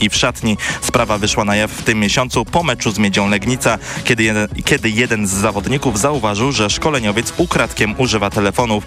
i w szatni. Sprawa wyszła na jaw w tym miesiącu po meczu z Miedzią Legnica, kiedy jeden, kiedy jeden z zawodników zauważył, że szkoleniowiec ukradkiem używa telefonów.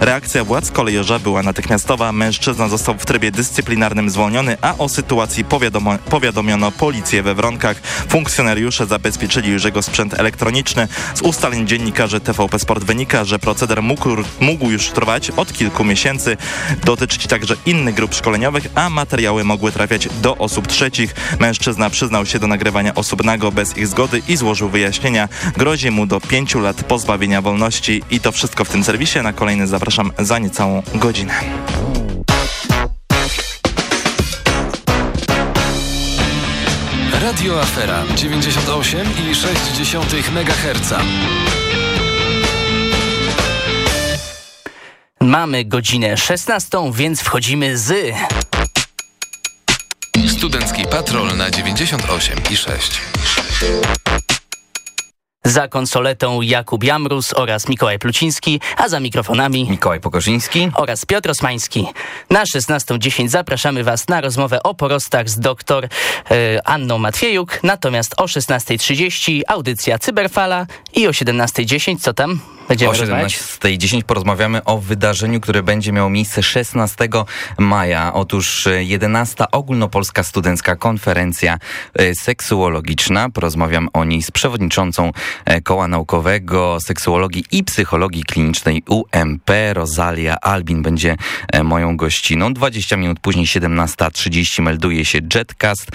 Reakcja władz kolejorza była natychmiastowa. Mężczyzna został w trybie dyscyplinarnym zwolniony, a o sytuacji powiadomo, powiadomiono policję we Wronkach. Funkcjonariusze zabezpieczyli jego sprzęt elektroniczny. Z ustaleń dziennikarzy TVP Sport wynika, że proceder mógł, mógł już trwać od kilku miesięcy, dotyczyć także innych grup szkoleniowych, a materiały mogły trafiać do do osób trzecich. Mężczyzna przyznał się do nagrywania osób nago bez ich zgody i złożył wyjaśnienia. Grozi mu do pięciu lat pozbawienia wolności. I to wszystko w tym serwisie. Na kolejny zapraszam za niecałą godzinę. Radio Afera 98,6 MHz. Mamy godzinę 16, więc wchodzimy z... Studencki Patrol na 98 i 6. Za konsoletą Jakub Jamrus oraz Mikołaj Pluciński, a za mikrofonami Mikołaj Pokorzyński oraz Piotr Osmański. Na 16.10 zapraszamy Was na rozmowę o porostach z doktor e, Anną Matwiejuk, natomiast o 16.30 audycja Cyberfala i o 17.10 co tam? Będziemy o 17.10 porozmawiamy o wydarzeniu, które będzie miało miejsce 16 maja. Otóż 11. E, ogólnopolska studencka konferencja e, seksuologiczna. Porozmawiam o niej z przewodniczącą e, Koła Naukowego Seksuologii i Psychologii Klinicznej UMP. Rosalia Albin będzie moją gościną. 20 minut później 17.30 melduje się Jetcast.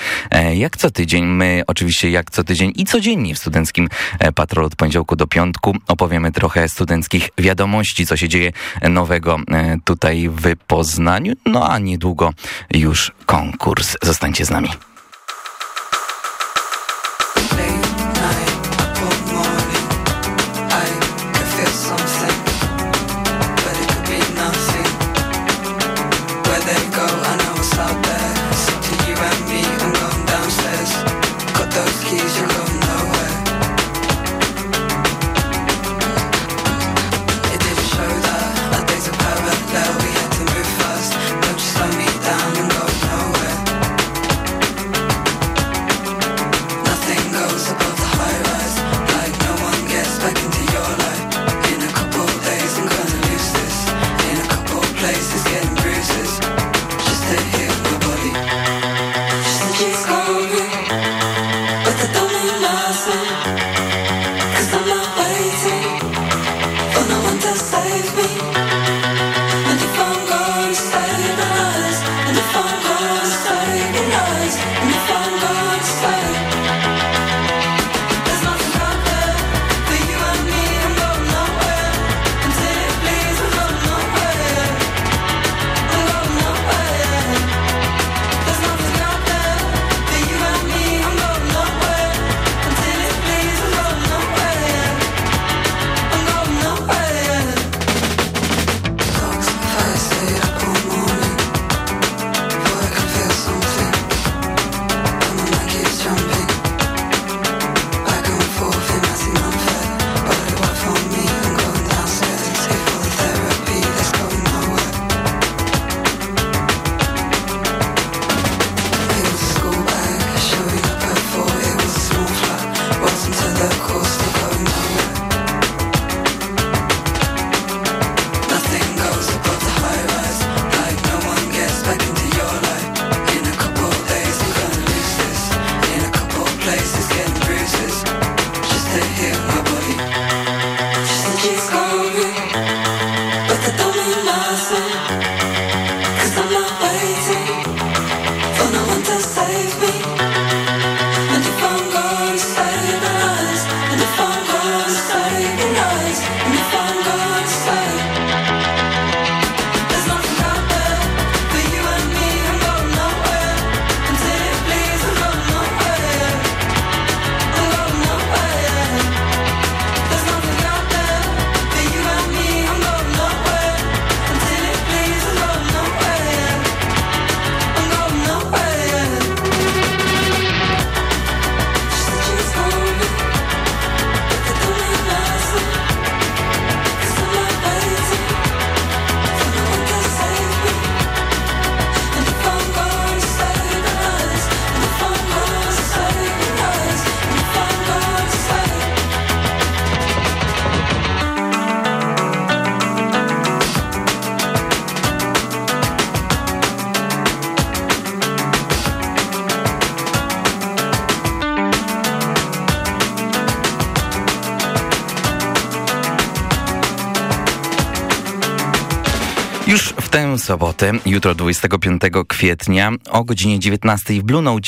Jak co tydzień, my oczywiście jak co tydzień i codziennie w Studenckim Patrolu od poniedziałku do piątku opowiemy trochę studenckich wiadomości, co się dzieje nowego e, tutaj w Poznaniu. No a niedługo już konkurs. Zostańcie z nami. Sobotę, jutro 25 kwietnia o godzinie 19 w Blue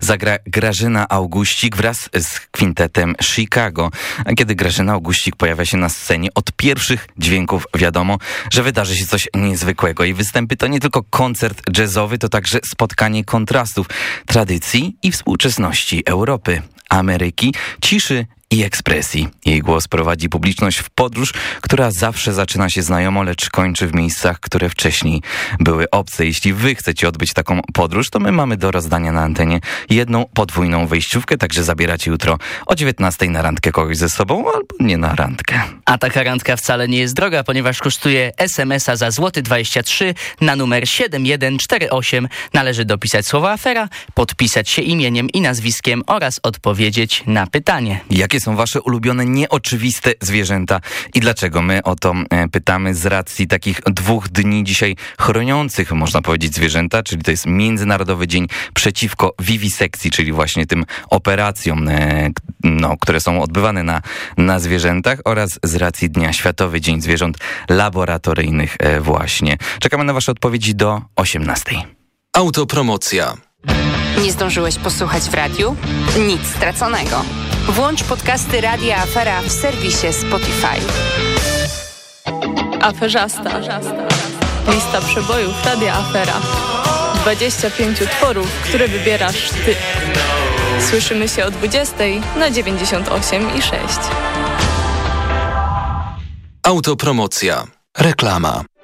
zagra Grażyna Augustik wraz z kwintetem Chicago. A kiedy Grażyna Augustik pojawia się na scenie, od pierwszych dźwięków wiadomo, że wydarzy się coś niezwykłego. Jej występy to nie tylko koncert jazzowy, to także spotkanie kontrastów, tradycji i współczesności Europy. Ameryki, ciszy i ekspresji. Jej głos prowadzi publiczność w podróż, która zawsze zaczyna się znajomo, lecz kończy w miejscach, które wcześniej były obce. Jeśli wy chcecie odbyć taką podróż, to my mamy do rozdania na antenie jedną podwójną wejściówkę, także zabieracie jutro o 19 na randkę kogoś ze sobą, albo nie na randkę. A taka randka wcale nie jest droga, ponieważ kosztuje SMS-a za złoty 23 na numer 7148. Należy dopisać słowo afera, podpisać się imieniem i nazwiskiem oraz odpowiedzieć na pytanie. Jakie są wasze ulubione, nieoczywiste zwierzęta i dlaczego? My o to e, pytamy z racji takich dwóch dni dzisiaj chroniących, można powiedzieć, zwierzęta, czyli to jest Międzynarodowy Dzień Przeciwko Wiwisekcji, czyli właśnie tym operacjom, e, no, które są odbywane na, na zwierzętach oraz z racji Dnia Światowy Dzień Zwierząt Laboratoryjnych e, właśnie. Czekamy na wasze odpowiedzi do 18. Autopromocja. Nie zdążyłeś posłuchać w radiu? Nic straconego. Włącz podcasty Radia Afera w serwisie Spotify. Aferzasta. Lista przebojów Radia Afera. 25 utworów, które wybierasz ty. Słyszymy się o 20 na 98 i 6. Autopromocja. Reklama.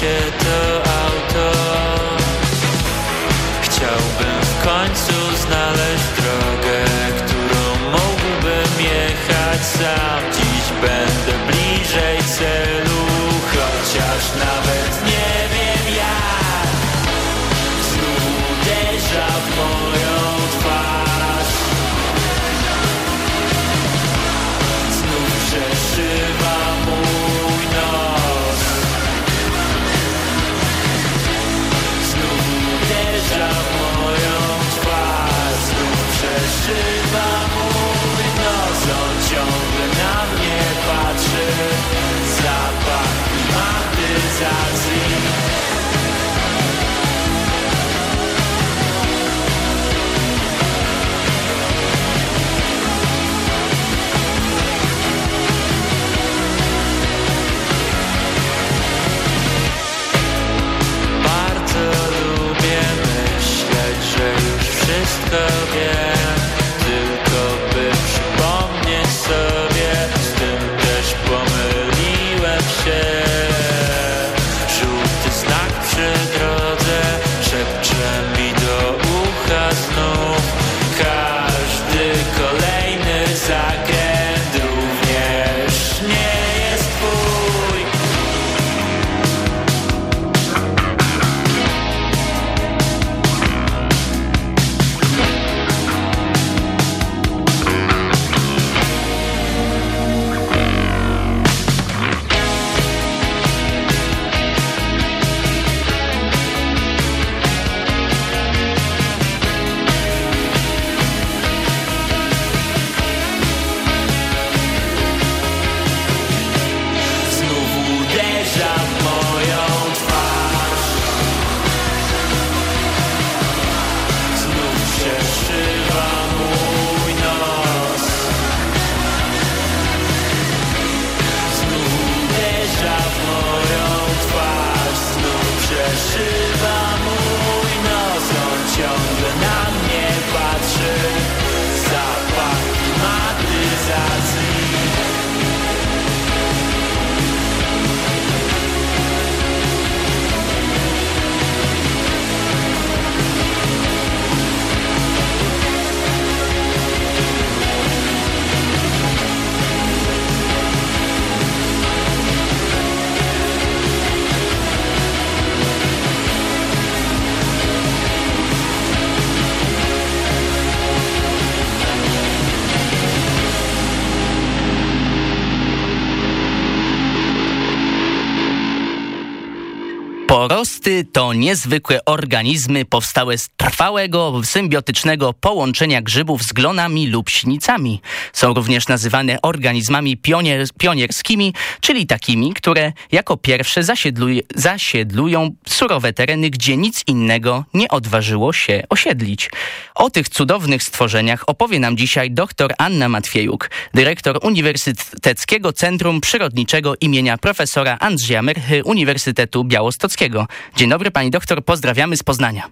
Się to auto. Chciałbym w końcu znaleźć drogę, którą mógłbym jechać sam out To niezwykłe organizmy powstałe z trwałego, symbiotycznego połączenia grzybów z glonami lub sinicami. Są również nazywane organizmami pionier, pionierskimi, czyli takimi, które jako pierwsze zasiedluj, zasiedlują surowe tereny, gdzie nic innego nie odważyło się osiedlić. O tych cudownych stworzeniach opowie nam dzisiaj dr Anna Matwiejuk, dyrektor Uniwersyteckiego Centrum Przyrodniczego imienia profesora Andrzeja Merchy Uniwersytetu Białostockiego. Dzień dobry pani doktor, pozdrawiamy z Poznania.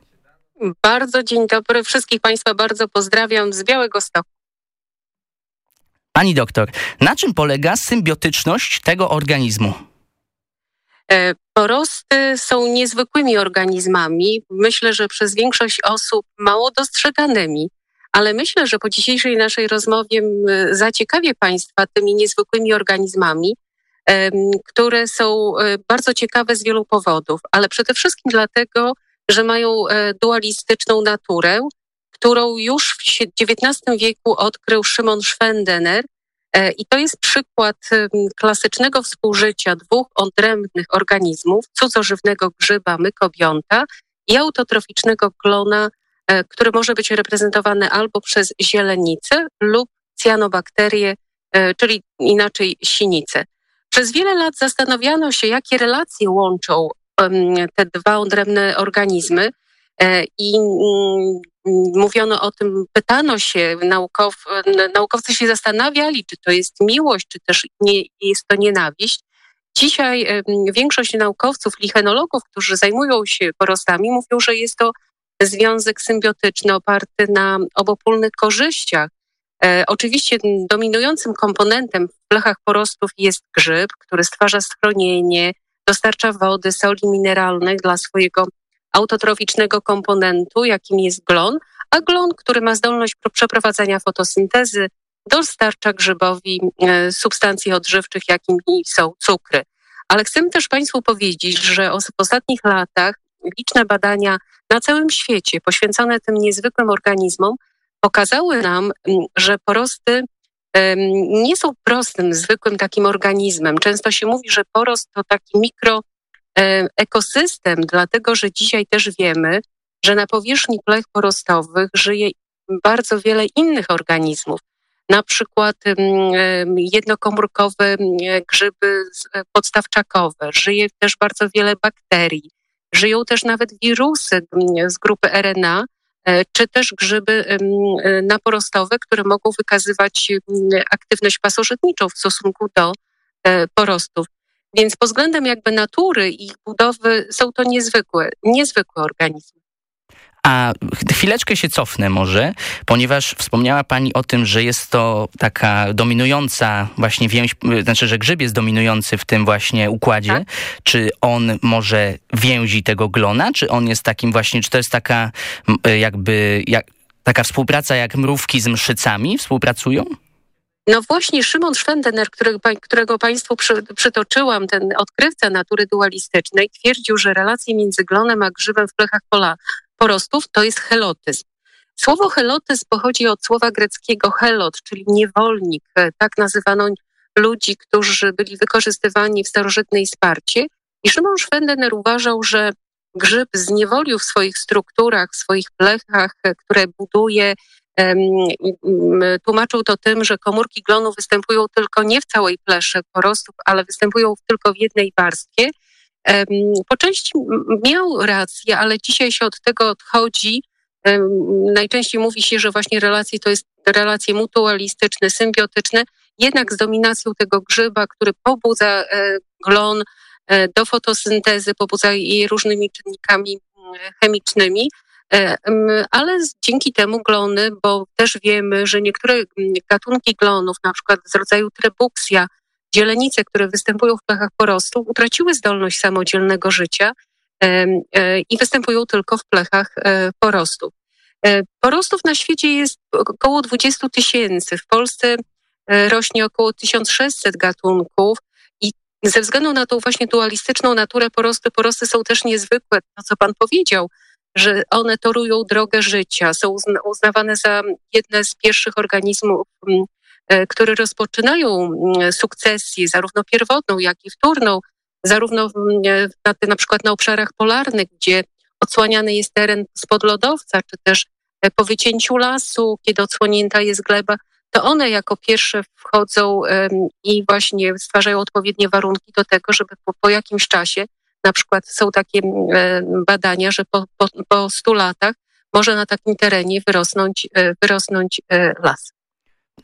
Bardzo dzień dobry, wszystkich państwa bardzo pozdrawiam z Białego Stoku. Pani doktor, na czym polega symbiotyczność tego organizmu? E, porosty są niezwykłymi organizmami. Myślę, że przez większość osób mało dostrzeganymi, ale myślę, że po dzisiejszej naszej rozmowie zaciekawię Państwa tymi niezwykłymi organizmami, które są e, bardzo ciekawe z wielu powodów, ale przede wszystkim dlatego, że mają e, dualistyczną naturę, którą już w XIX wieku odkrył Szymon Schwendener. E, I to jest przykład klasycznego współżycia dwóch odrębnych organizmów, cudzożywnego grzyba mykobionta i autotroficznego klona, który może być reprezentowany albo przez zielenicę lub cyanobakterię, czyli inaczej sinicę. Przez wiele lat zastanawiano się, jakie relacje łączą te dwa odrębne organizmy e, i mm, mówiono o tym, pytano się, naukow, naukowcy się zastanawiali, czy to jest miłość, czy też nie, jest to nienawiść. Dzisiaj większość naukowców, lichenologów, którzy zajmują się porostami, mówią, że jest to związek symbiotyczny oparty na obopólnych korzyściach oczywiście dominującym komponentem w plechach porostów jest grzyb, który stwarza schronienie, dostarcza wody, soli mineralnych dla swojego autotroficznego komponentu, jakim jest glon, a glon, który ma zdolność przeprowadzania fotosyntezy, dostarcza grzybowi e, substancji odżywczych, jakimi są cukry. Ale chcę też Państwu powiedzieć, że w ostatnich latach liczne badania na całym świecie poświęcone tym niezwykłym organizmom pokazały nam, mm, że porosty nie są prostym, zwykłym takim organizmem. Często się mówi, że porost to taki mikroekosystem, dlatego że dzisiaj też wiemy, że na powierzchni plech porostowych żyje bardzo wiele innych organizmów. Na przykład jednokomórkowe grzyby e, podstawczakowe, żyje też bardzo wiele bakterii, żyją też nawet wirusy z grupy RNA, czy też grzyby e, naporostowe, które mogą wykazywać aktywność pasożytniczą w stosunku do e, porostów. Więc pod względem jakby natury i ich budowy są to niezwykłe, niezwykłe organizmy. A chwileczkę się cofnę może, ponieważ wspomniała Pani o tym, że jest to taka dominująca właśnie więź, znaczy, że grzyb jest dominujący w tym właśnie układzie. Tak. Czy on może więzi tego glona, czy on jest takim właśnie, czy to jest taka jakby, jak, taka współpraca jak mrówki z mszycami współpracują? No właśnie Szymon Schwendener, którego, którego Państwu przy, przytoczyłam, ten odkrywca natury dualistycznej, twierdził, że relacje między glonem a grzybem w plechach pola porostów to jest helotyzm. Słowo helotyzm pochodzi od słowa greckiego helot, czyli niewolnik. E, tak nazywano ludzi, którzy byli wykorzystywani w starożytnej Sparcie. I Szymon Schwendener uważał, że grzyb zniewolił w swoich strukturach, w swoich plechach, e, które buduje, tłumaczył to tym, że komórki glonu występują tylko nie w całej pleszy porostów, ale występują tylko w jednej warstwie po części miał rację, ale dzisiaj się od tego odchodzi. Najczęściej mówi się, że właśnie relacje to jest relacje mutualistyczne, symbiotyczne, jednak z dominacją tego grzyba, który pobudza e, glon e, do fotosyntezy, pobudza je różnymi czynnikami chemicznymi, e, ale dzięki temu glony, bo też wiemy, że niektóre gatunki glonów, na przykład z rodzaju trebuksja, Zielenice, które występują w plechach porostu, utraciły zdolność samodzielnego życia e, i występują tylko w plechach e, porostów. E, porostów na świecie jest około 20 tysięcy. W Polsce rośnie około 1600 gatunków i ze względu na tą właśnie dualistyczną naturę porosty, porosty są też niezwykłe. To, co pan powiedział, że one torują drogę życia, są uznawane za jedne z pierwszych organizmów które rozpoczynają mm, sukcesję, zarówno pierwotną, jak i wtórną, zarówno na, na przykład na obszarach polarnych, gdzie odsłaniany jest teren spod lodowca, czy też po wycięciu lasu, kiedy odsłonięta jest gleba, to one jako pierwsze wchodzą i właśnie stwarzają odpowiednie warunki do tego, żeby po, po jakimś czasie, na przykład są takie badania, że po, po, po 100 latach może na takim terenie wyrosnąć, e, wyrosnąć e, las.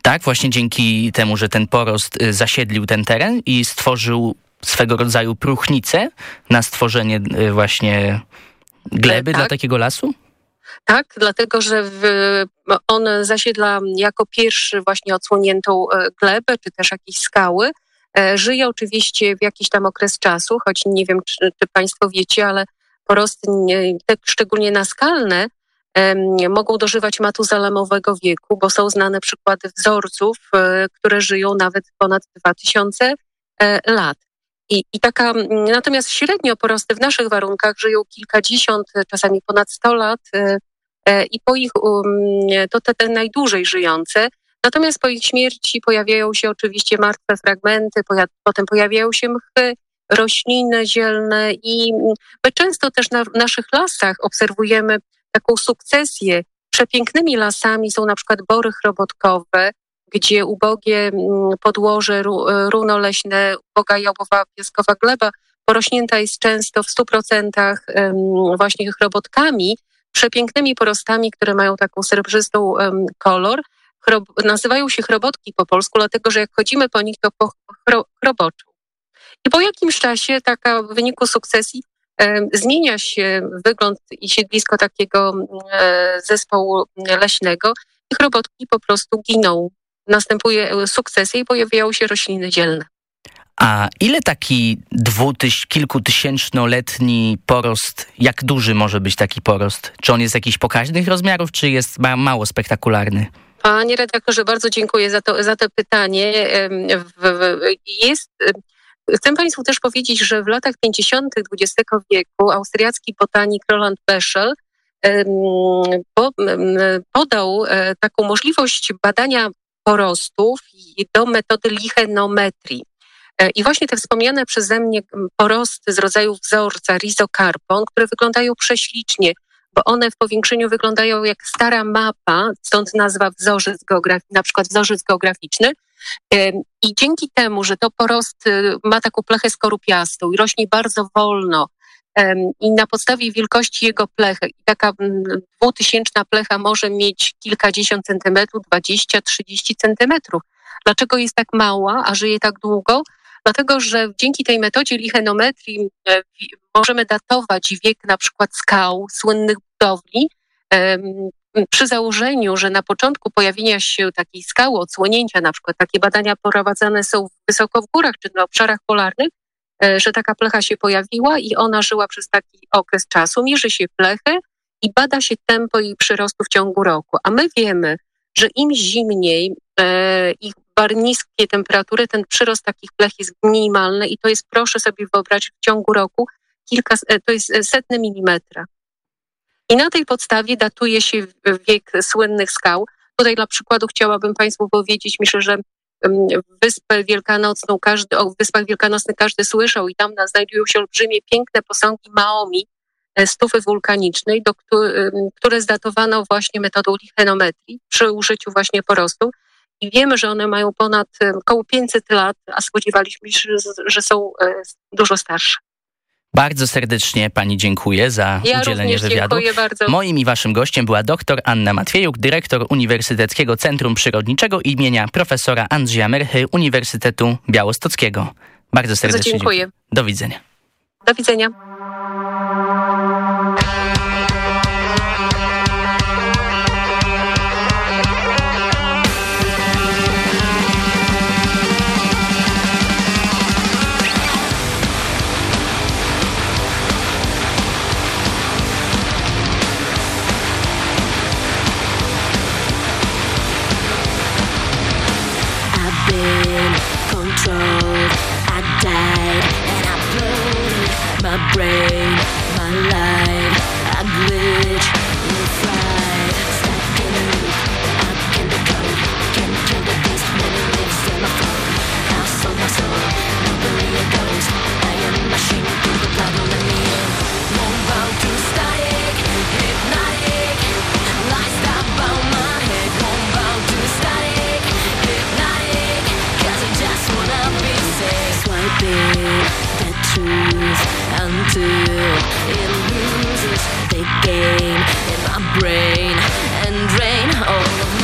Tak, właśnie dzięki temu, że ten porost e, zasiedlił ten teren i stworzył swego rodzaju próchnicę na stworzenie właśnie gleby tak. dla takiego lasu? Tak, dlatego że w, on zasiedla jako pierwszy właśnie odsłoniętą glebę, czy też jakieś skały. Żyje oczywiście w jakiś tam okres czasu, choć nie wiem, czy, czy Państwo wiecie, ale porosty, te szczególnie naskalne, mogą dożywać matuzalemowego wieku, bo są znane przykłady wzorców, e, które żyją nawet ponad 2000 e, lat. I, I taka, natomiast średnio porosty w naszych warunkach żyją kilkadziesiąt, czasami ponad 100 lat e, i po ich, um, to te, te najdłużej żyjące, natomiast po ich śmierci pojawiają się oczywiście martwe fragmenty, potem pojawiają się mchy, rośliny zielne i my często też na, naszych lasach obserwujemy taką sukcesję. Przepięknymi lasami są na przykład bory chrobotkowe, gdzie ubogie mm, podłoże e, runoleśne, uboga jałowa piaskowa gleba porośnięta jest często w stu procentach właśnie chrobotkami, przepięknymi porostami, które mają taką srebrzystą kolor. Chrob nazywają się chrobotki po polsku, dlatego że jak chodzimy po nich, to po chroboczą. I po jakimś czasie, taka w wyniku sukcesji, Zmienia się wygląd i siedlisko takiego e, zespołu leśnego. Ich robotki po prostu giną. Następuje sukcesja i pojawiają się rośliny dzielne. A ile taki dwutyś, kilkutysięcznoletni porost, jak duży może być taki porost? Czy on jest jakichś pokaźnych rozmiarów, czy jest mało spektakularny? Panie redaktorze, bardzo dziękuję za to, za to pytanie. Jest Chcę Państwu też powiedzieć, że w latach 50. XX wieku austriacki botanik Roland Peschel podał e, taką możliwość badania porostów do metody lichenometrii. E, I właśnie te wspomniane przeze mnie porosty z rodzaju wzorca rizokarpon, które wyglądają prześlicznie, bo one w powiększeniu wyglądają jak stara mapa, stąd nazwa wzorzec geograficzny, na przykład wzorzec geograficzny, i dzięki temu, że to porost ma taką plechę skorupiastą i rośnie bardzo wolno, i na podstawie wielkości jego plechy, taka dwutysięczna plecha może mieć kilkadziesiąt centymetrów, dwadzieścia, trzydzieści centymetrów. Dlaczego jest tak mała, a żyje tak długo? Dlatego, że dzięki tej metodzie lichenometrii e, możemy datować wiek na przykład skał, słynnych budowli, przy założeniu, że na początku pojawienia się takiej skały, odsłonięcia, na przykład takie badania prowadzone są wysoko w górach czy na obszarach polarnych, e, że taka plecha się pojawiła i ona żyła przez taki okres czasu, mierzy się plechę i bada się tempo jej przyrostu w ciągu roku. A my wiemy, że im zimniej e, i niskie temperatury, ten przyrost takich plech jest minimalny i to jest, proszę sobie wyobrazić, w ciągu roku kilka, e, to jest setne milimetra. I na tej podstawie datuje się wiek słynnych skał. Tutaj dla przykładu chciałabym Państwu powiedzieć, myślę, że Wyspę Wielkanocną, każdy, o Wyspach Wielkanocnych każdy słyszał i tam znajdują się olbrzymie, piękne posągi Maomi, e, stufy wulkanicznej, do, które zdatowano właśnie metodą lichenometrii przy użyciu właśnie porostu. I wiemy, że one mają ponad około 500 lat, a spodziewaliśmy się, że są e, dużo starsze. Bardzo serdecznie Pani dziękuję za ja udzielenie wywiadu. Dziękuję bardzo. Moim i Waszym gościem była dr Anna Matwiejuk, dyrektor Uniwersyteckiego Centrum Przyrodniczego imienia profesora Andrzeja Merchy Uniwersytetu Białostockiego. Bardzo serdecznie bardzo dziękuję. dziękuję. Do widzenia. Do widzenia. speak the until it loses in my brain and drain all of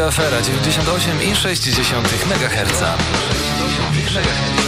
Radio Afera 98,6 MHz. MHz.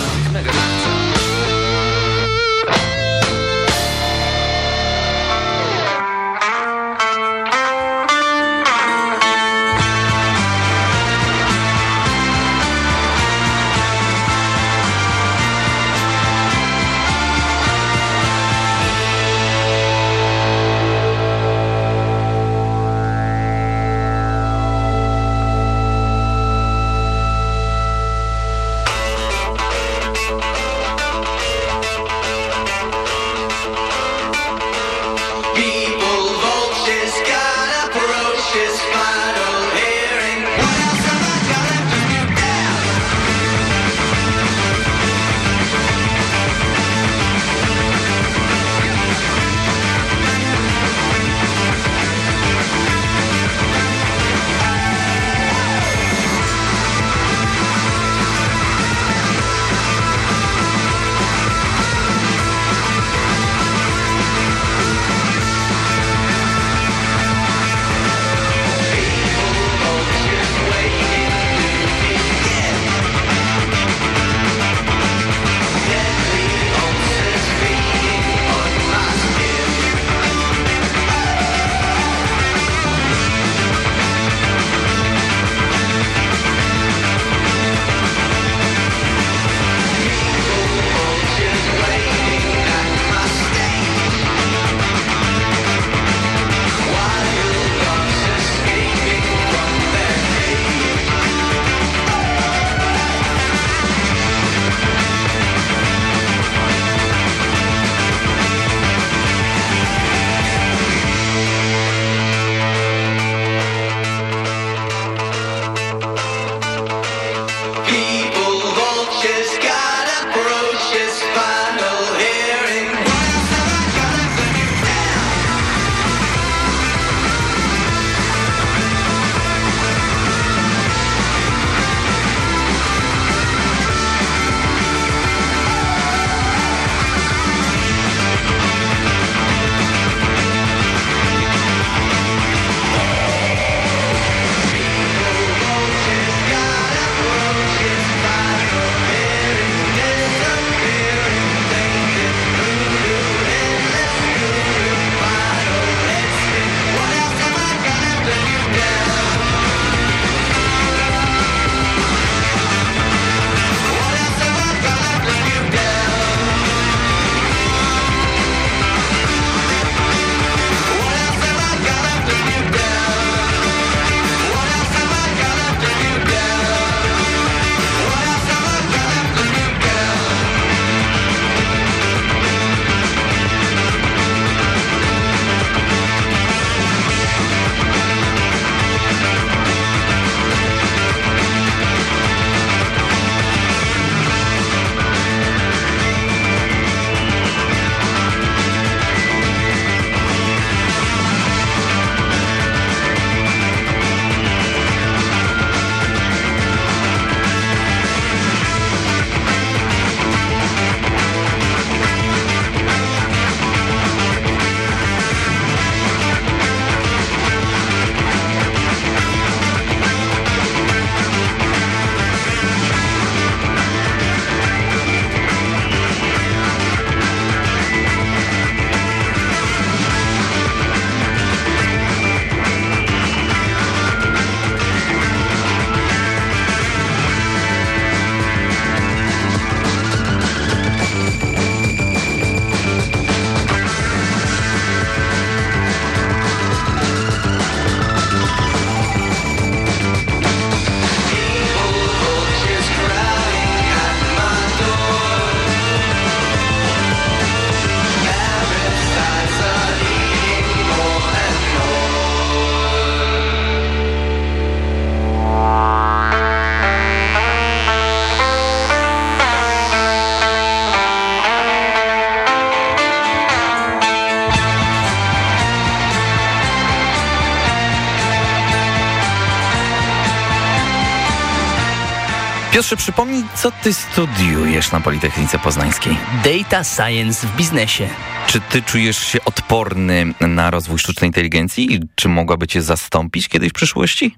Piotrze, przypomnij, co ty studiujesz na Politechnice Poznańskiej? Data Science w biznesie. Czy ty czujesz się odporny na rozwój sztucznej inteligencji i czy mogłaby cię zastąpić kiedyś w przyszłości?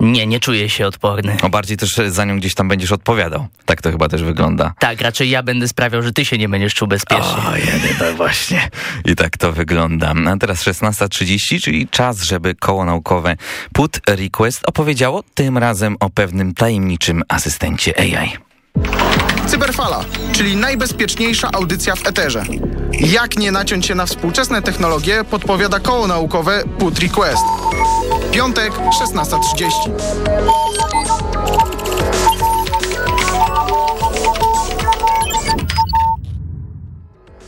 Nie, nie czuję się odporny. O bardziej też za nią gdzieś tam będziesz odpowiadał. Tak to chyba też wygląda. Tak, raczej ja będę sprawiał, że ty się nie będziesz czuł bezpiecznie. O, jedy, to właśnie. I tak to wygląda. A teraz 16.30, czyli czas, żeby koło naukowe Put Request opowiedziało tym razem o pewnym tajemniczym asystencie AI. Cyberfala, czyli najbezpieczniejsza audycja w eterze. Jak nie naciąć się na współczesne technologie, podpowiada koło naukowe Put Request. Piątek, 16.30.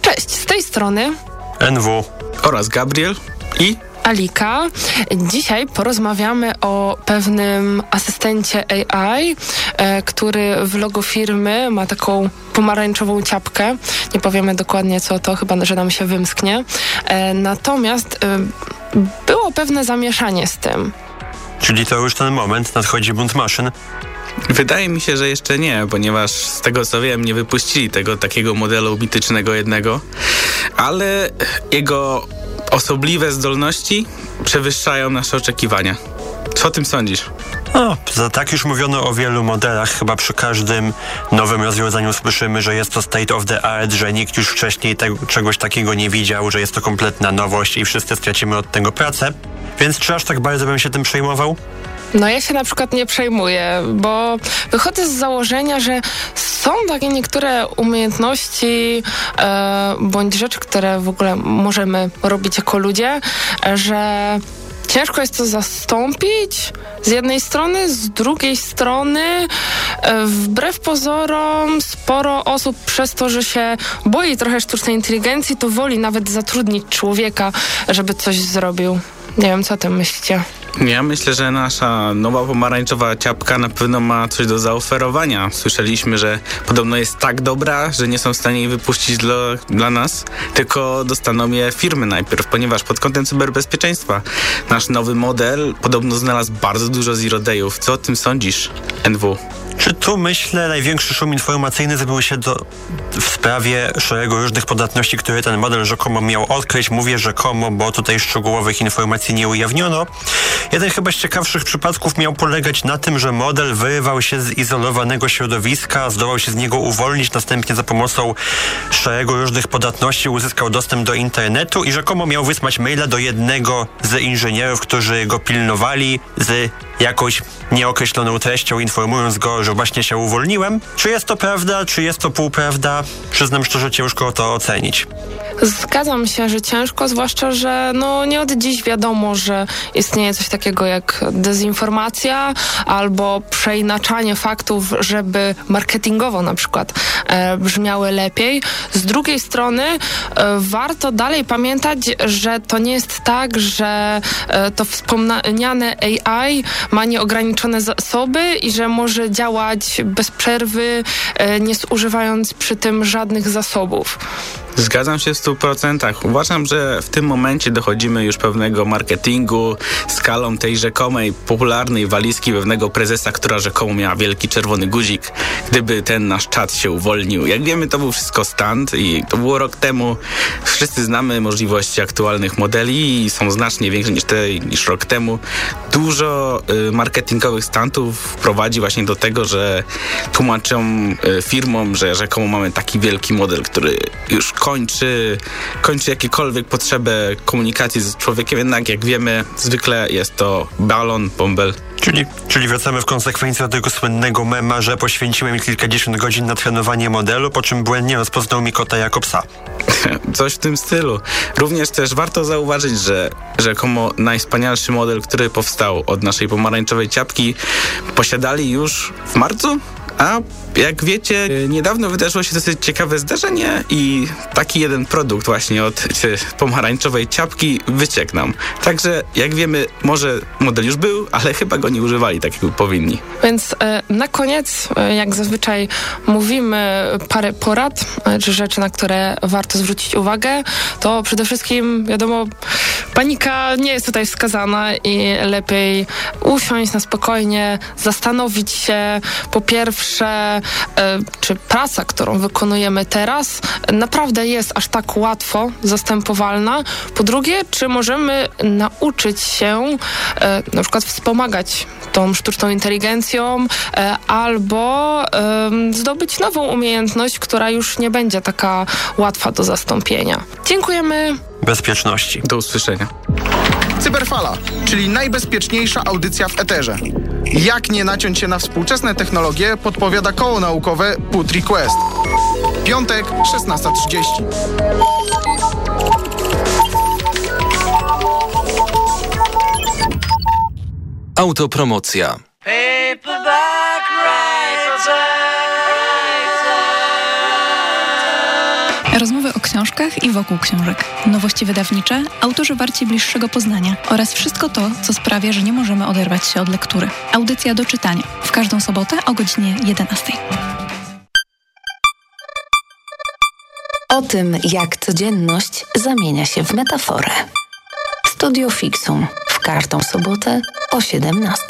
Cześć, z tej strony NW oraz Gabriel i Alika. Dzisiaj porozmawiamy o pewnym asystencie AI, e, który w logo firmy ma taką pomarańczową ciapkę. Nie powiemy dokładnie co to, chyba że nam się wymsknie. E, natomiast e, było pewne zamieszanie z tym. Czyli to już ten moment, nadchodzi bunt maszyn. Wydaje mi się, że jeszcze nie, ponieważ z tego co wiem, nie wypuścili tego takiego modelu mitycznego jednego, ale jego osobliwe zdolności przewyższają nasze oczekiwania. Co o tym sądzisz? No, tak już mówiono o wielu modelach. Chyba przy każdym nowym rozwiązaniu słyszymy, że jest to state of the art, że nikt już wcześniej te, czegoś takiego nie widział, że jest to kompletna nowość i wszyscy stracimy od tego pracę. Więc czy aż tak bardzo bym się tym przejmował? No ja się na przykład nie przejmuję, bo wychodzę z założenia, że są takie niektóre umiejętności e, bądź rzeczy, które w ogóle możemy robić jako ludzie, że ciężko jest to zastąpić z jednej strony, z drugiej strony e, wbrew pozorom sporo osób przez to, że się boi trochę sztucznej inteligencji, to woli nawet zatrudnić człowieka, żeby coś zrobił. Nie wiem, co o tym myślicie. Ja myślę, że nasza nowa pomarańczowa ciapka na pewno ma coś do zaoferowania. Słyszeliśmy, że podobno jest tak dobra, że nie są w stanie jej wypuścić dla, dla nas, tylko dostaną je firmy najpierw, ponieważ pod kątem cyberbezpieczeństwa nasz nowy model podobno znalazł bardzo dużo zero dayów. Co o tym sądzisz, NW? Czy tu myślę największy szum informacyjny zrobił się do, w sprawie szeregu różnych podatności, które ten model rzekomo miał odkryć. Mówię rzekomo, bo tutaj szczegółowych informacji nie ujawniono. Jeden chyba z ciekawszych przypadków miał polegać na tym, że model wyrywał się z izolowanego środowiska, zdołał się z niego uwolnić, następnie za pomocą szeregu różnych podatności uzyskał dostęp do internetu i rzekomo miał wysłać maila do jednego z inżynierów, którzy go pilnowali z jakąś nieokreśloną treścią, informując go, że właśnie się uwolniłem. Czy jest to prawda, czy jest to półprawda? Przyznam szczerze, ciężko to ocenić. Zgadzam się, że ciężko, zwłaszcza, że no nie od dziś wiadomo, że istnieje coś takiego jak dezinformacja albo przeinaczanie faktów, żeby marketingowo na przykład e, brzmiały lepiej. Z drugiej strony e, warto dalej pamiętać, że to nie jest tak, że e, to wspomniane AI ma nieograniczone zasoby i że może działać bez przerwy, e, nie zużywając przy tym żadnych zasobów. Zgadzam się w 100%. Uważam, że w tym momencie dochodzimy już pewnego marketingu skalą tej rzekomej popularnej walizki pewnego prezesa, która rzekomo miała wielki czerwony guzik, gdyby ten nasz czat się uwolnił. Jak wiemy, to był wszystko stand i to było rok temu. Wszyscy znamy możliwości aktualnych modeli i są znacznie większe niż, te, niż rok temu. Dużo y, marketingowych stantów prowadzi właśnie do tego, że tłumaczą y, firmom, że rzekomo mamy taki wielki model, który już kończy, kończy jakiekolwiek potrzebę komunikacji z człowiekiem, jednak jak wiemy, zwykle jest to balon, bąbel. Czyli, czyli wracamy w konsekwencji do tego słynnego mema, że poświęciłem kilkadziesiąt godzin na trenowanie modelu, po czym błędnie rozpoznał mi kota jako psa. Coś w tym stylu. Również też warto zauważyć, że rzekomo najwspanialszy model, który powstał od naszej pomarańczowej ciapki, posiadali już w marcu a jak wiecie, niedawno wydarzyło się dosyć ciekawe zdarzenie i taki jeden produkt właśnie od pomarańczowej ciapki wyciekł nam. Także jak wiemy, może model już był, ale chyba go nie używali tak jak powinni. Więc e, na koniec, e, jak zazwyczaj mówimy parę porad, e, czy rzeczy, na które warto zwrócić uwagę, to przede wszystkim wiadomo, panika nie jest tutaj wskazana i lepiej usiąść na spokojnie, zastanowić się po pierwsze czy praca, którą wykonujemy teraz, naprawdę jest aż tak łatwo zastępowalna. Po drugie, czy możemy nauczyć się e, na przykład wspomagać tą sztuczną inteligencją e, albo e, zdobyć nową umiejętność, która już nie będzie taka łatwa do zastąpienia. Dziękujemy. Bezpieczności. Do usłyszenia. Cyberfala, czyli najbezpieczniejsza audycja w eterze. Jak nie naciąć się na współczesne technologie, podpowiada koło naukowe Put Request. Piątek, 16.30. Autopromocja. Rozmowy o książkach i wokół książek. Nowości wydawnicze, autorzy warci bliższego poznania oraz wszystko to, co sprawia, że nie możemy oderwać się od lektury. Audycja do czytania. W każdą sobotę o godzinie 11. O tym, jak codzienność zamienia się w metaforę. Studio Fixum w każdą sobotę o 17.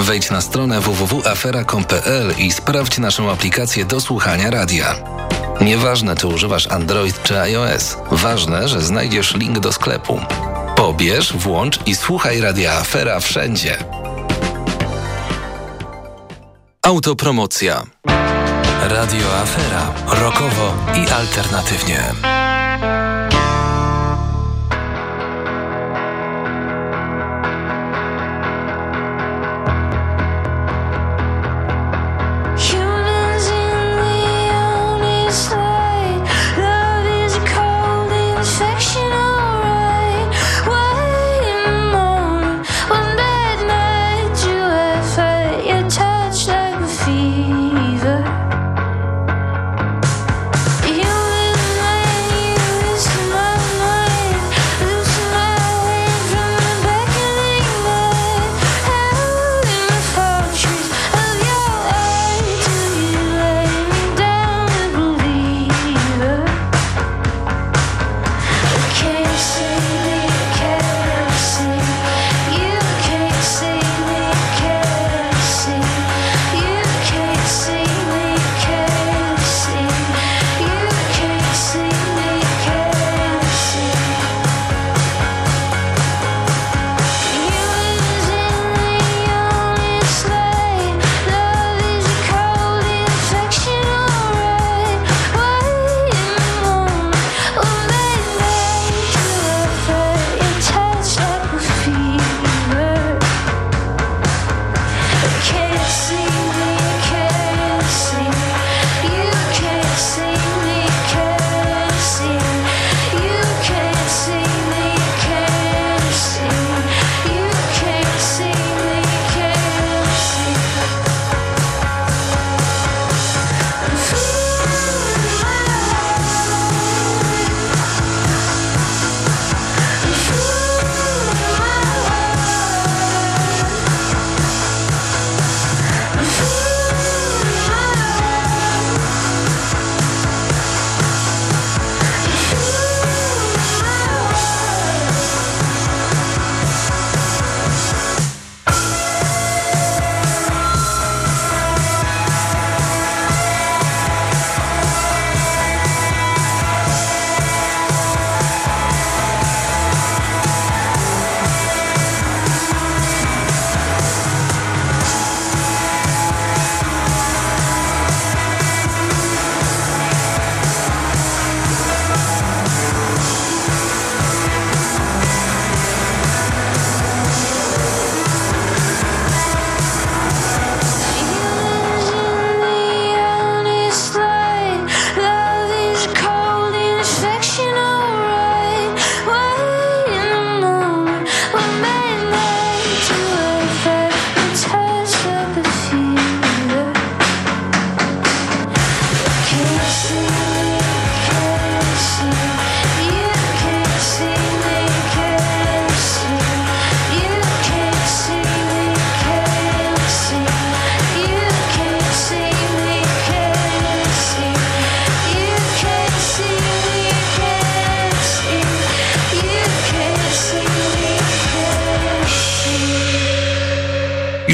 Wejdź na stronę www.afera.com.pl i sprawdź naszą aplikację do słuchania radia. Nieważne, czy używasz Android czy iOS, ważne, że znajdziesz link do sklepu. Pobierz, włącz i słuchaj radia Afera wszędzie. Autopromocja. Radio Afera. Rokowo i alternatywnie.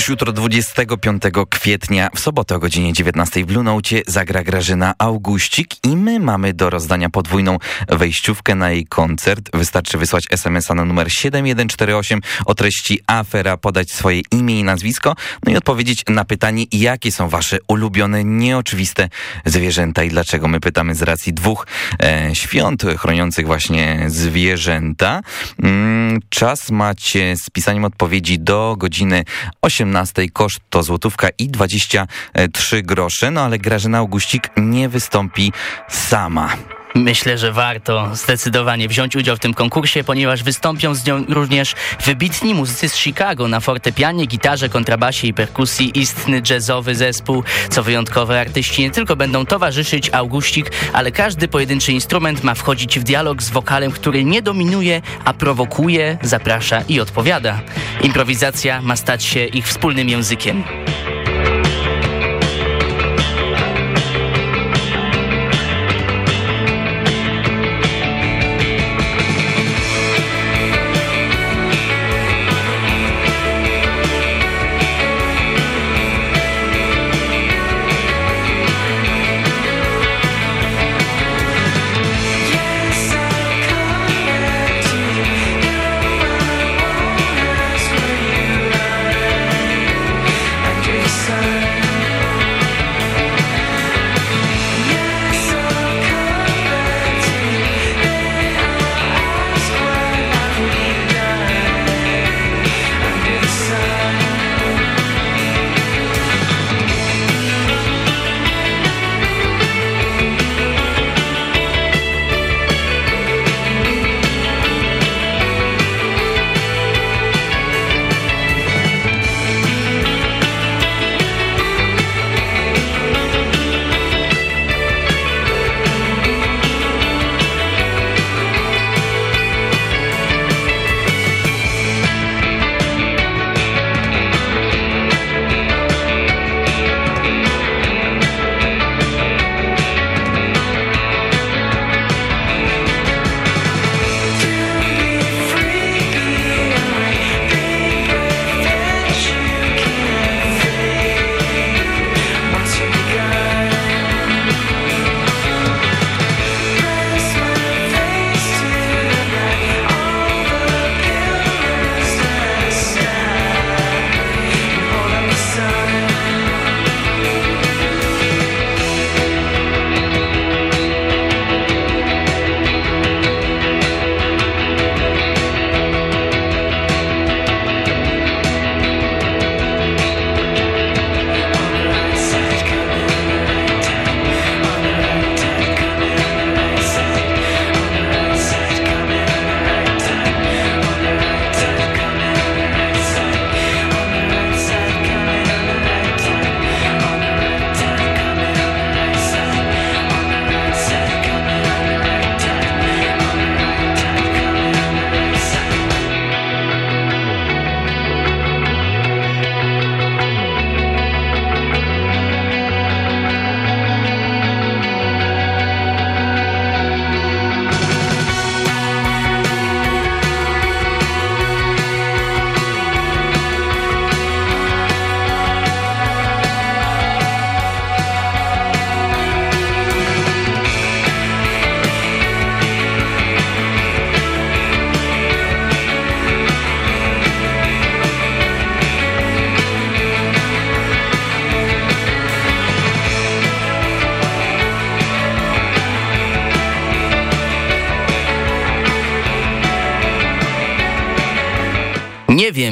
Jutro 25 kwietnia w sobotę o godzinie 19 w Blue Note zagra Grażyna Auguścik i my mamy do rozdania podwójną wejściówkę na jej koncert. Wystarczy wysłać SMS-a na numer 7148 o treści afera, podać swoje imię i nazwisko, no i odpowiedzieć na pytanie, jakie są wasze ulubione, nieoczywiste zwierzęta i dlaczego. My pytamy z racji dwóch e, świąt chroniących właśnie zwierzęta. Mm, czas macie z pisaniem odpowiedzi do godziny 18. Koszt to złotówka i 23 grosze, no ale Grażyna Augustik nie wystąpi sama. Myślę, że warto zdecydowanie wziąć udział w tym konkursie, ponieważ wystąpią z nią również wybitni muzycy z Chicago na fortepianie, gitarze, kontrabasie i perkusji, istny jazzowy zespół. Co wyjątkowe, artyści nie tylko będą towarzyszyć Augustik, ale każdy pojedynczy instrument ma wchodzić w dialog z wokalem, który nie dominuje, a prowokuje, zaprasza i odpowiada. Improwizacja ma stać się ich wspólnym językiem.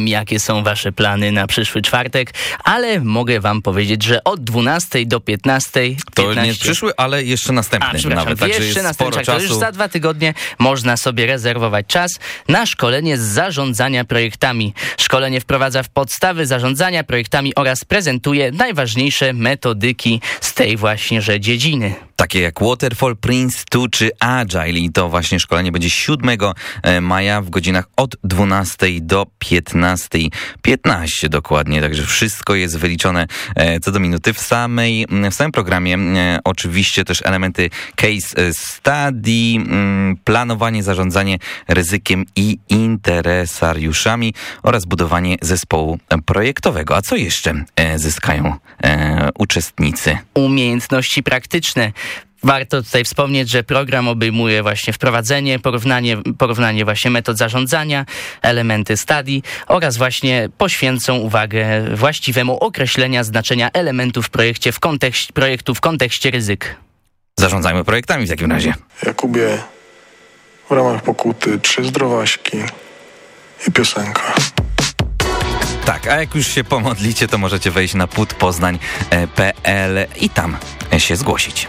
Wiem, jakie są wasze plany na przyszły czwartek, ale mogę wam powiedzieć, że od 12 do 15... To 15... nie przyszły, ale jeszcze następny A, nawet, także jeszcze następny. To już za dwa tygodnie można sobie rezerwować czas na szkolenie z zarządzania projektami. Szkolenie wprowadza w podstawy zarządzania projektami oraz prezentuje najważniejsze metodyki z tej właśnie że dziedziny. Takie jak Waterfall, Prince 2 czy Agile i to właśnie szkolenie będzie 7 e, maja w godzinach od 12 do 15.15 15 dokładnie, także wszystko jest wyliczone e, co do minuty w samej, w samym programie. e, Oczywiście też elementy case study, mm, planowanie, zarządzanie ryzykiem i interesariuszami oraz budowanie zespołu projektowego. A co jeszcze zyskają uczestnicy? Umiejętności praktyczne. Warto tutaj wspomnieć, że program obejmuje właśnie wprowadzenie, porównanie, porównanie właśnie metod zarządzania, elementy study oraz właśnie poświęcą uwagę właściwemu określenia znaczenia elementów w projekcie w kontekście, projektu w kontekście ryzyk. Zarządzajmy projektami w takim razie. Jakubie, w ramach pokuty trzy zdrowaśki i piosenka. Tak, a jak już się pomodlicie, to możecie wejść na putpoznań.pl i tam się zgłosić.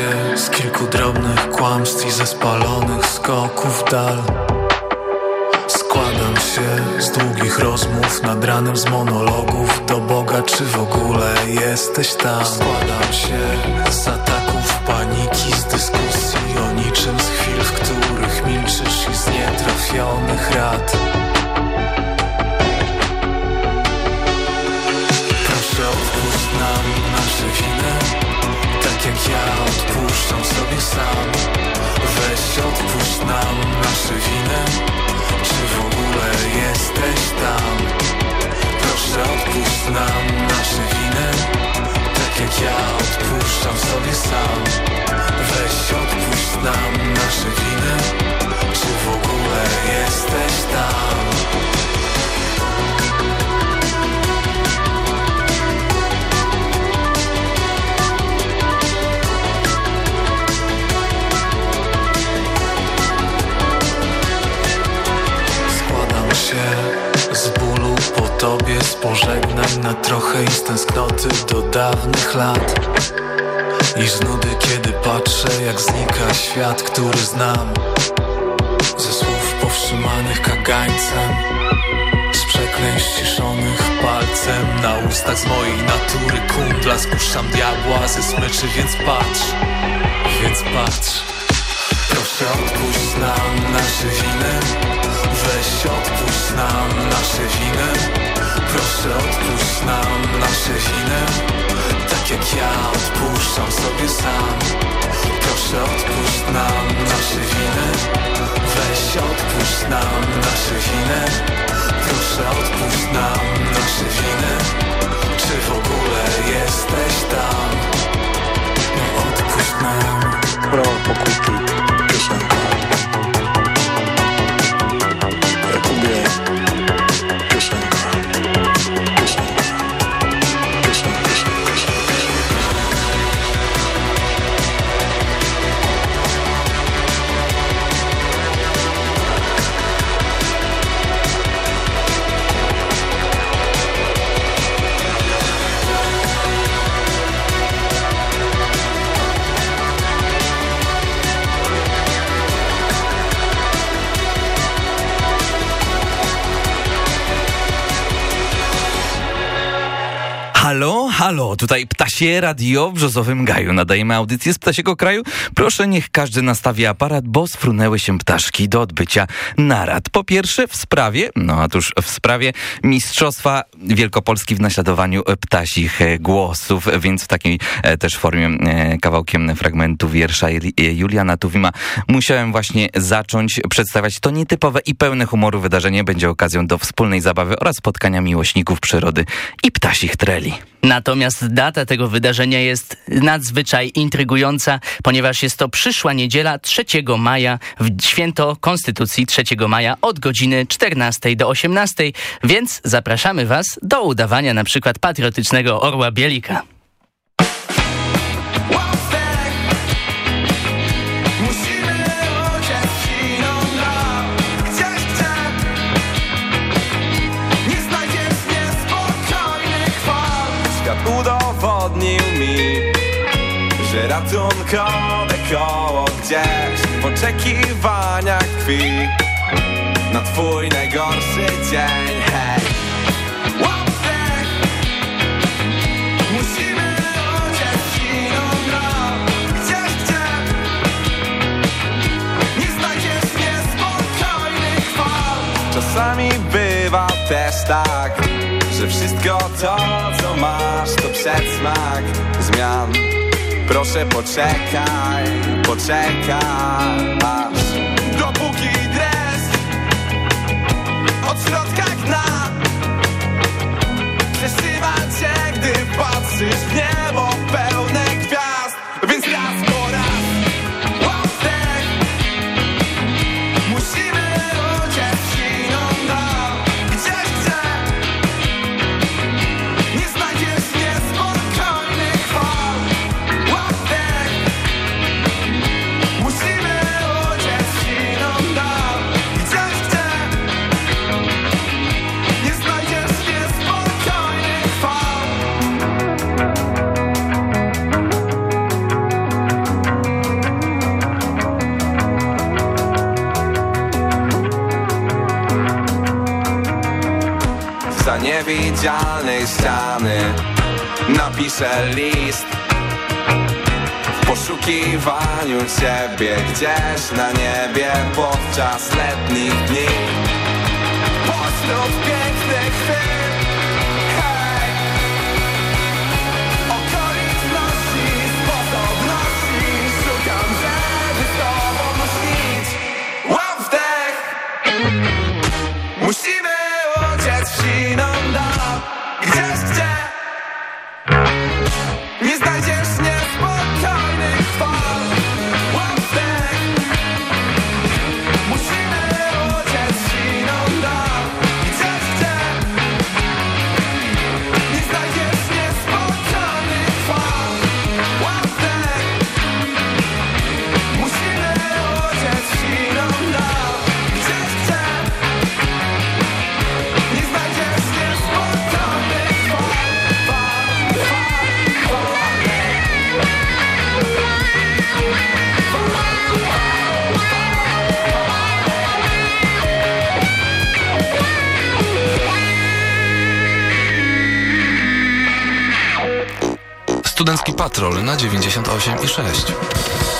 Się z kilku drobnych kłamstw i ze spalonych skoków dal. Składam się z długich rozmów nad ranem z monologów do Boga, czy w ogóle jesteś tam? Składam się z ataków paniki, z dyskusji o niczym, z chwil, w których milczysz i z nietrafionych rad. Ja odpuszczam sobie sam. Weź odpuść nam nasze winy. Czy w ogóle jesteś tam? Proszę odpuść nam nasze winy. Tak jak ja odpuszczam sobie sam. Weź odpuść nam nasze winy. Czy w ogóle jesteś tam? Tobie, z pożegnań na trochę i z tęsknoty do dawnych lat. I z nudy, kiedy patrzę, jak znika świat, który znam. Ze słów powstrzymanych kagańcem, z przekleństw ciszonych palcem. Na ustach z mojej natury kundla spuszczam diabła ze smyczy, więc patrz, więc patrz. Proszę odpuść nam nasze winy Weź odpuść nam nasze winy Proszę odpuść nam nasze winy. Tak jak ja odpuszczam sobie sam. Proszę odpuść nam nasze winy. Weź odpuść nam nasze winy. Proszę odpuść nam nasze winy. Czy w ogóle jesteś tam? No odpuść nam. Ramach pokuty piosenka. Jakubie, Halo, halo, tutaj Ptasie Radio w Brzozowym Gaju. Nadajemy audycję z Ptasiego Kraju. Proszę, niech każdy nastawi aparat, bo sfrunęły się ptaszki do odbycia narad. Po pierwsze w sprawie, no a tuż w sprawie Mistrzostwa Wielkopolski w naśladowaniu ptasich e, głosów, więc w takiej e, też formie e, kawałkiem fragmentu wiersza Juli- Juliana Tuwima musiałem właśnie zacząć przedstawiać to nietypowe i pełne humoru wydarzenie. Będzie okazją do wspólnej zabawy oraz spotkania miłośników przyrody i ptasich treli. Natomiast data tego wydarzenia jest nadzwyczaj intrygująca, ponieważ jest to przyszła niedziela 3 maja, w święto Konstytucji 3 maja od godziny 14 do 18, więc zapraszamy Was do udawania na przykład patriotycznego orła bielika. Ratunkowe koło gdzieś w oczekiwaniach tkwi. Na twój najgorszy dzień, hej. Oddech Musimy uciec siną drogą Gdzieś, gdzie? Nie znajdziesz niespokojnych fal Czasami bywa też tak Że wszystko to, co masz, to przedsmak zmian. Proszę poczekaj, poczekaj. Dopóki dres od środka dna Przesywa cię, gdy patrzysz w niebo. niewidzialnej ściany. Napiszę list W poszukiwaniu ciebie Gdzieś na niebie podczas letnich dni. Pośród pięknych chwil. Patrol na 98 i 6.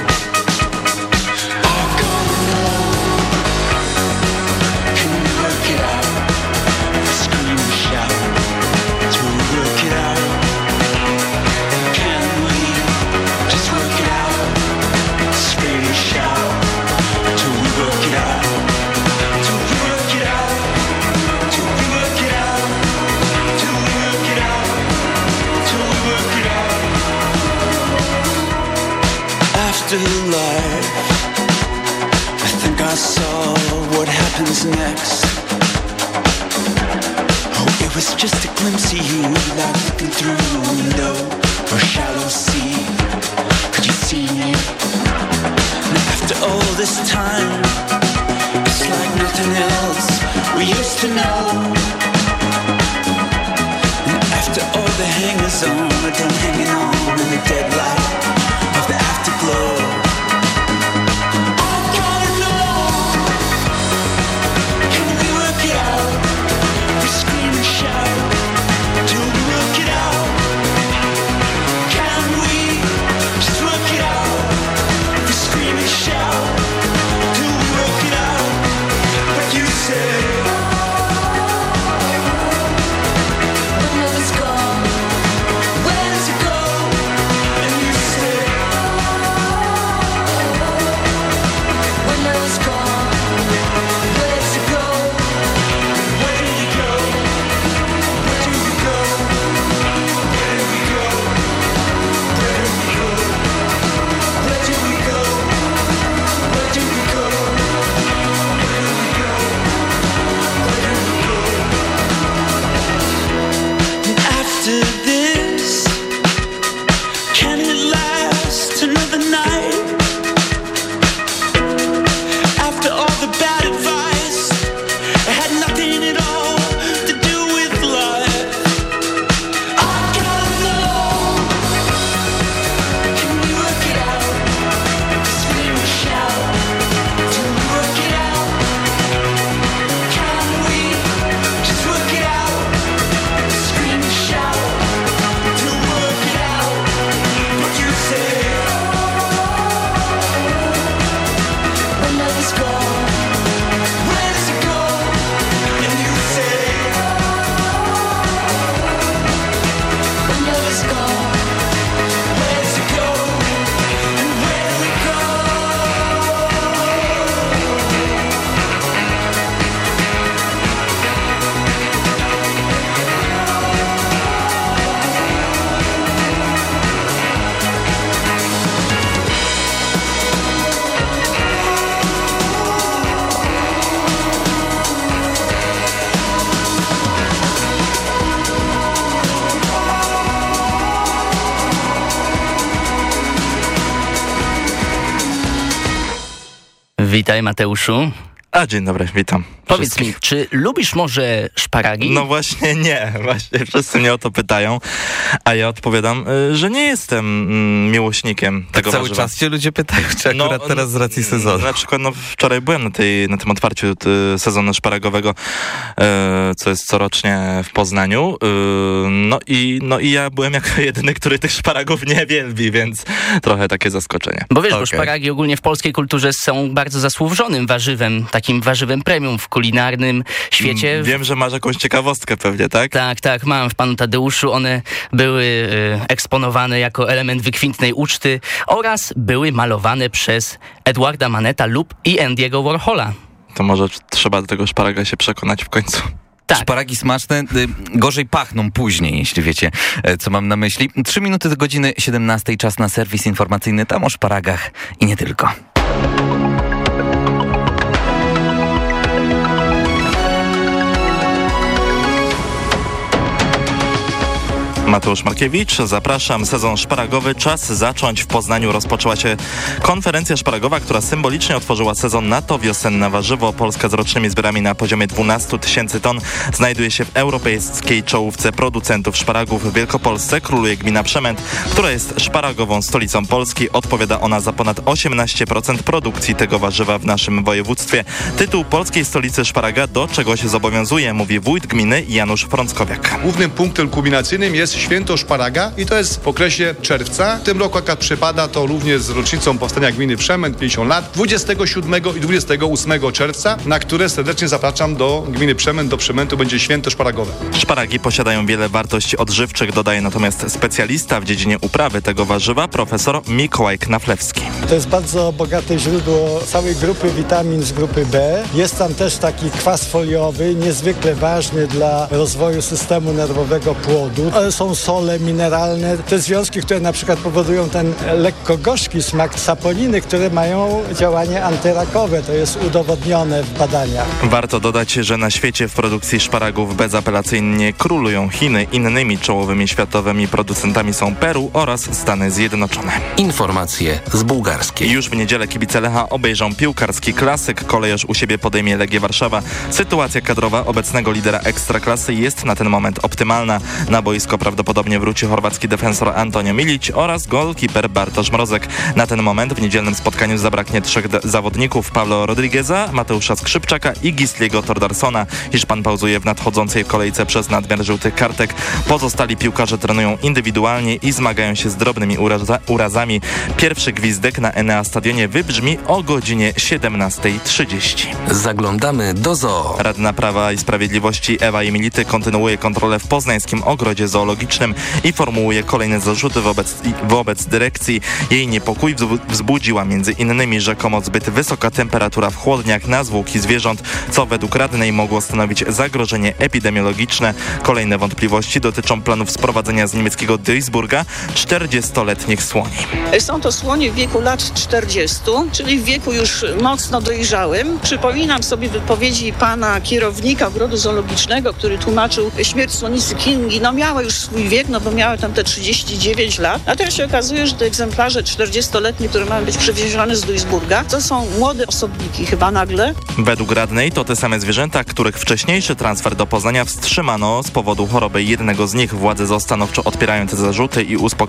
next. Oh, it was just a glimpse of you, looking through the window or shallow sea. Could you see me? And after all this time, it's like nothing else we used to know. And after all the hangers on, we're done hanging on in the dead light of the afterglow. Witaj Mateuszu. A, dzień dobry, witam. Powiedz mi, czy lubisz może szparagi? No właśnie nie, właśnie wszyscy mnie o to pytają, a ja odpowiadam, y, że nie jestem mm, miłośnikiem tego cały warzywa. czas cię ludzie pytają, czy akurat teraz z racji sezonu. Na przykład no, wczoraj byłem na, tej, na tym otwarciu y, sezonu szparagowego, y, co jest corocznie w Poznaniu. No, i, no i ja byłem jako jedyny, który tych szparagów nie wielbi, więc trochę takie zaskoczenie. Bo wiesz, bo Okej. szparagi ogólnie w polskiej kulturze są bardzo zasłużonym warzywem, takim warzywem premium w kulinarnym świecie. Mm, Wiem, że masz jakąś ciekawostkę pewnie, tak? Tak, tak, mam w panu Tadeuszu. One były e, eksponowane jako element wykwintnej uczty oraz były malowane przez Edwarda Maneta lub i Andy'ego Warhola. To może trzeba do tego szparaga się przekonać w końcu. Tak. Szparagi smaczne, y, gorzej pachną później, jeśli wiecie, e, co mam na myśli. Trzy minuty do godziny 17, czas na serwis informacyjny, tam o szparagach i nie tylko. Mateusz Markiewicz, zapraszam. Sezon szparagowy, czas zacząć. W Poznaniu rozpoczęła się konferencja szparagowa, która symbolicznie otworzyła sezon na to wiosenne warzywo. Polska z rocznymi zbiorami na poziomie 12 tysięcy ton znajduje się w europejskiej czołówce producentów szparagów w Wielkopolsce. Króluje gmina Przemęt, która jest szparagową stolicą Polski. Odpowiada ona za ponad 18% produkcji tego warzywa w naszym województwie. Tytuł polskiej stolicy szparaga do czegoś zobowiązuje, mówi wójt gminy Janusz Frąckowiak. Głównym punktem kulminacyjnym jest święto szparaga i to jest w okresie czerwca. W tym roku akurat przypada to również z rocznicą powstania gminy Przemęt 50 lat 27 i 28 czerwca, na które serdecznie zapraszam do gminy Przemęt, do Przemętu będzie święto szparagowe. Szparagi posiadają wiele wartości odżywczych, dodaje natomiast specjalista w dziedzinie uprawy tego warzywa, profesor Mikołaj Knaflewski. To jest bardzo bogate źródło całej grupy witamin z grupy B. Jest tam też taki kwas foliowy, niezwykle ważny dla rozwoju systemu nerwowego płodu. Ale są sole mineralne, te związki, które na przykład powodują ten lekko gorzki smak saponiny, które mają działanie antyrakowe. To jest udowodnione w badaniach. Warto dodać, że na świecie w produkcji szparagów bezapelacyjnie królują Chiny. Innymi czołowymi światowymi producentami są Peru oraz Stany Zjednoczone. Informacje z bułgarskiej. Już w niedzielę kibice Lecha obejrzą piłkarski klasyk. Kolejarz u siebie podejmie Legię Warszawa. Sytuacja kadrowa obecnego lidera Ekstraklasy jest na ten moment optymalna. Na boisko prawdopodobnie wróci chorwacki defensor Antonio Milić oraz golkiper Bartosz Mrozek. Na ten moment w niedzielnym spotkaniu zabraknie trzech zawodników Pablo Rodrigueza, Mateusza Skrzypczaka i Gisliego Tordarsona. Hiszpan pauzuje w nadchodzącej kolejce przez nadmiar żółtych kartek. Pozostali piłkarze trenują indywidualnie i zmagają się z drobnymi uraza- urazami. Pierwszy gwizdek na Enea Stadionie wybrzmi o godzinie 17.30. Zaglądamy do zoo. Radna Prawa i Sprawiedliwości Ewa Emility kontynuuje kontrolę w poznańskim ogrodzie zoologicznym i formułuje kolejne zarzuty wobec, wobec dyrekcji. Jej niepokój wzbu- wzbudziła innymi rzekomo zbyt wysoka temperatura w chłodniach na zwłoki zwierząt, co według radnej mogło stanowić zagrożenie epidemiologiczne. Kolejne wątpliwości dotyczą planów sprowadzenia z niemieckiego Duisburga 40-letnich słoni. Są to słonie w wieku lat 40, czyli w wieku już mocno dojrzałym. Przypominam sobie wypowiedzi pana kierownika ogrodu zoologicznego, który tłumaczył śmierć słonicy Kingi. No miała już swój wiek, no bo miała tam te 39 lat. A teraz się okazuje, że te egzemplarze 40-letnie, które mają być przewiezione z Duisburga, to są młode osobniki chyba nagle. Według radnej to te same zwierzęta, których wcześniejszy transfer do Poznania wstrzymano z powodu choroby jednego z nich. Władze stanowczo odpierają te zarzuty i uspokajają